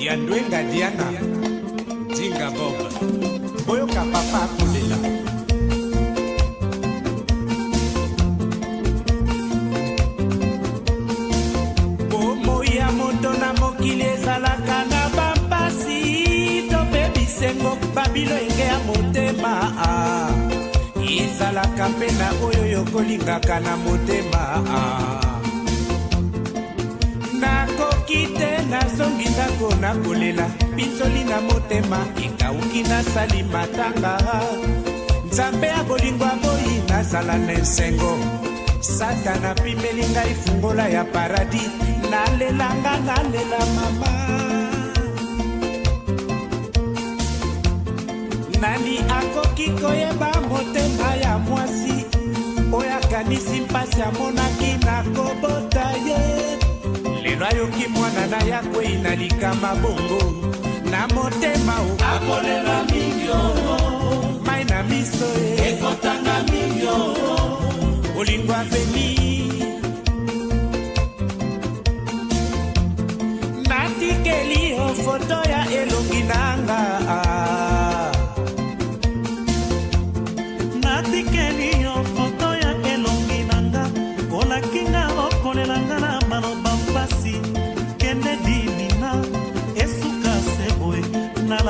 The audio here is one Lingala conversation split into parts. diandwenga diana dinga bob boyoka papa akolela bomoi ya moto na mokili ezalaka na bampasi to mpe bisengo babilo enge ya motema ezalaka mpe na oyo yokolingaka na motema nakoki te nazongi ndako nakolela mpinzoli na motema ekawuki nasali matanga nzambe ya bolingo aboyi nazala na esengo satana apimeli ngai fungola ya paradis nalelanga nalela mama nani akoki koyeba motema ya mwasi oyo akanisi mpasi amonaki na kobota ye lelo ayoki mwana na ya kwei na likama bongo na motema o akolela mingi mai na miso e. ekotanga mingi olingo aveni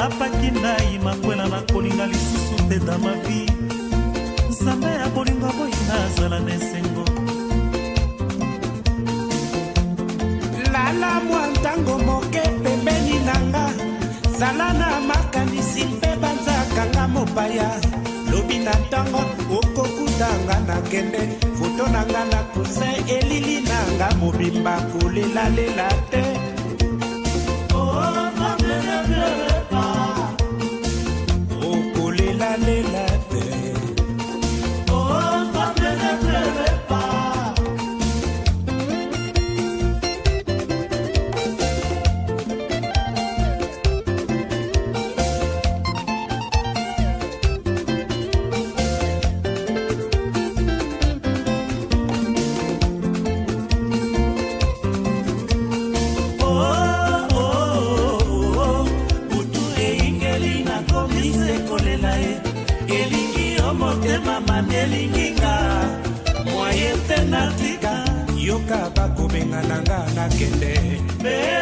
napaki nai makwela nakolinga lisusu te damavi nzambe ya bolingo boyinga azala na esengo lala mwa ntango moke pembeni na nga zala na makanisi mpe banzakanga mopaya lobi na ntango okokutanga nakende foto na nga na kusin elili na nga mobimba kolelalela te I can dare.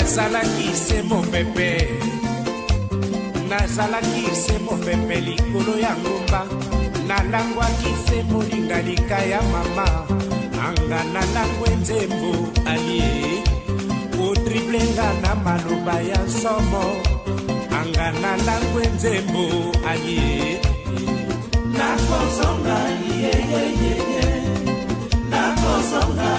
nazalaki se mopepe nazalaki se mopepe likolo ya ngomba nalangwaki se molinga lika ya mama anga nalangwe nzembo alie kotriblenga na maloba ya somo anga nalangwe nzembo alie nakozonga yeyeyeye nakozonga